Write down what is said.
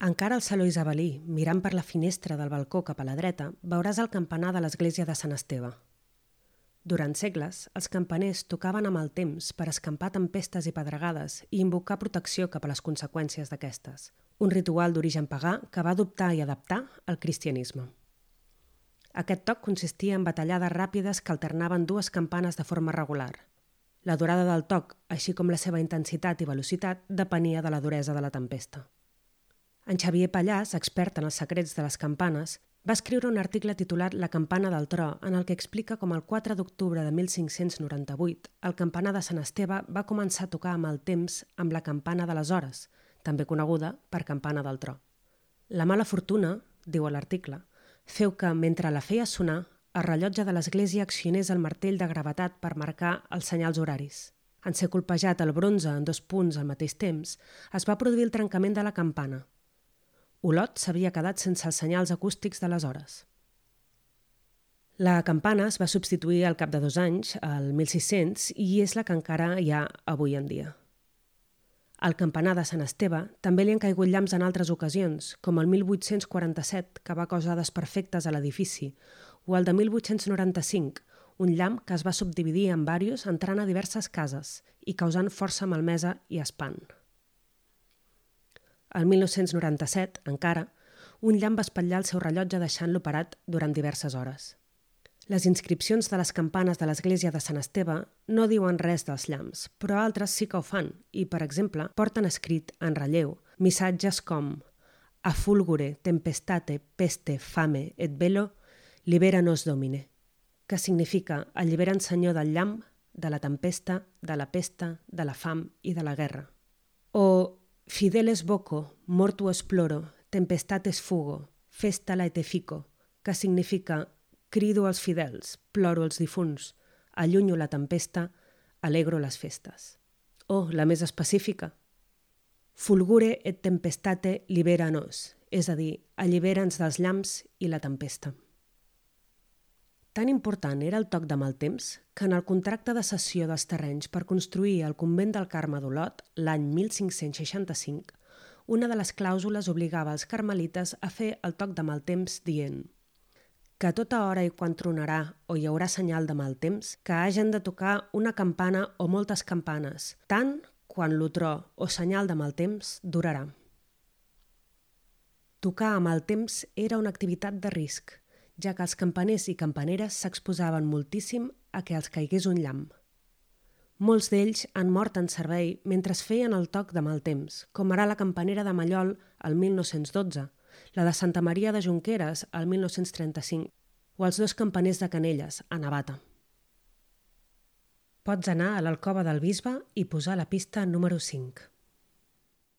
Encara al Saló Isabelí, mirant per la finestra del balcó cap a la dreta, veuràs el campanar de l'església de Sant Esteve. Durant segles, els campaners tocaven amb el temps per escampar tempestes i pedregades i invocar protecció cap a les conseqüències d'aquestes, un ritual d'origen pagà que va adoptar i adaptar al cristianisme. Aquest toc consistia en batallades ràpides que alternaven dues campanes de forma regular. La durada del toc, així com la seva intensitat i velocitat, depenia de la duresa de la tempesta. En Xavier Pallàs, expert en els secrets de les campanes, va escriure un article titulat La campana del tro, en el que explica com el 4 d'octubre de 1598 el campanar de Sant Esteve va començar a tocar amb el temps amb la campana de les hores, també coneguda per campana del tro. La mala fortuna, diu l'article, feu que, mentre la feia sonar, el rellotge de l'església accionés el martell de gravetat per marcar els senyals horaris. En ser colpejat el bronze en dos punts al mateix temps, es va produir el trencament de la campana, Olot s'havia quedat sense els senyals acústics de les hores. La campana es va substituir al cap de dos anys, al 1600, i és la que encara hi ha avui en dia. Al campanar de Sant Esteve també li han caigut llamps en altres ocasions, com el 1847, que va causar desperfectes a l'edifici, o el de 1895, un llamp que es va subdividir en varios entrant a diverses cases i causant força malmesa i espant. El 1997, encara, un llamp va espatllar el seu rellotge deixant-lo parat durant diverses hores. Les inscripcions de les campanes de l'església de Sant Esteve no diuen res dels llamps, però altres sí que ho fan i, per exemple, porten escrit en relleu missatges com a fulgure, tempestate, peste, fame, et velo, libera nos domine, que significa allibera'n senyor del llamp, de la tempesta, de la pesta, de la fam i de la guerra. Fideles voco, mortu esploro, tempestates fugo, festa la etefico, que significa crido als fidels, ploro els difunts, allunyo la tempesta, alegro les festes. O, la més específica, fulgure et tempestate libera nos, és a dir, allibera'ns dels llamps i la tempesta. Tan important era el toc de mal temps que en el contracte de cessió dels terrenys per construir el convent del Carme d'Olot l'any 1565, una de les clàusules obligava els carmelites a fer el toc de mal temps dient que a tota hora i quan tronarà o hi haurà senyal de mal temps, que hagen de tocar una campana o moltes campanes, tant quan l'otró o senyal de mal temps durarà. Tocar a mal temps era una activitat de risc, ja que els campaners i campaneres s'exposaven moltíssim a que els caigués un llamp. Molts d'ells han mort en servei mentre es feien el toc de mal temps, com ara la campanera de Mallol al 1912, la de Santa Maria de Junqueres al 1935 o els dos campaners de Canelles, a Navata. Pots anar a l'alcova del bisbe i posar la pista número 5.